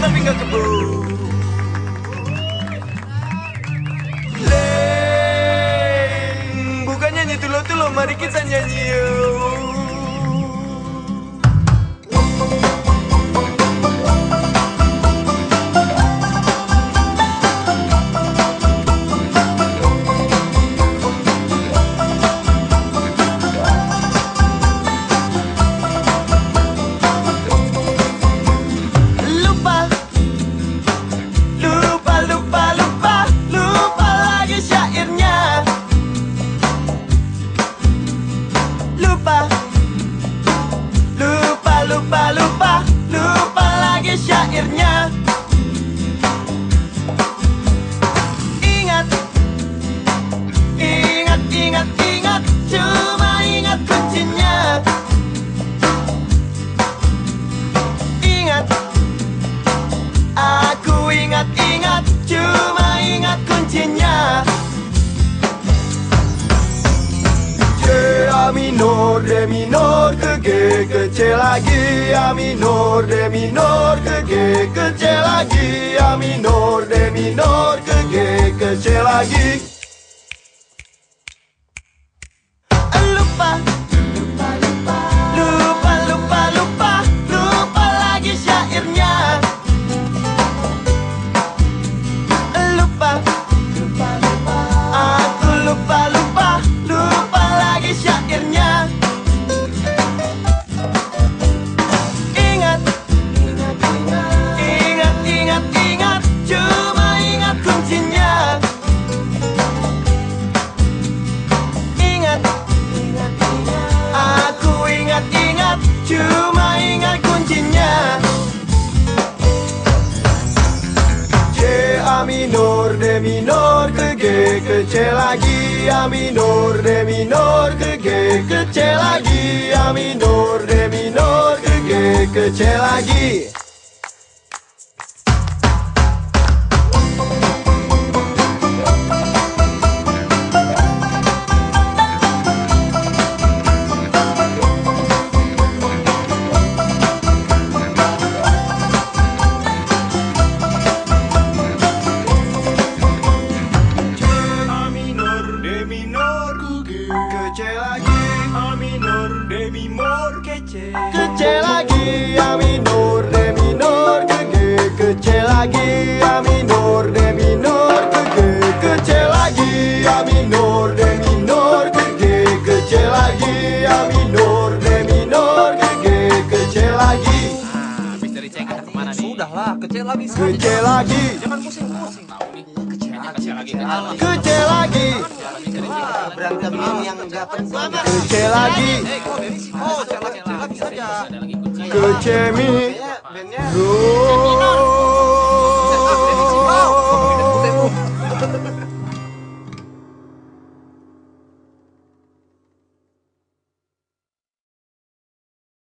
tapi nggak kebo Leng Bukan nyanyi tulo-tulo Mari kita nyanyi yuk A minor, D minor, ke G, ke C lagi A minor, D minor, ke G, ke C lagi A minor, D minor, ke G, ke C lagi Lupa minor D minor ke G ke C lagi A minor D minor ke G ke C lagi A minor D minor ke G ke C lagi A minor, ke C Ke C lagi A minor, D minor, ke G, ke C lagi A minor, D minor, ke G, ke C lagi A minor, D minor, ke G, ke C lagi A minor, D minor, ke G, ke C lagi. Habis dari cek kita ke mana nih? Sudahlah, kecil lagi. Ke C lagi. Jangan pusing-pusing. Kecil lagi, kecil lagi. Ke C lagi berantem ini yang enggak penting. Ke C lagi Oh, cek lagi, saja. Ada lagi kunci. Ke C mi Bandnya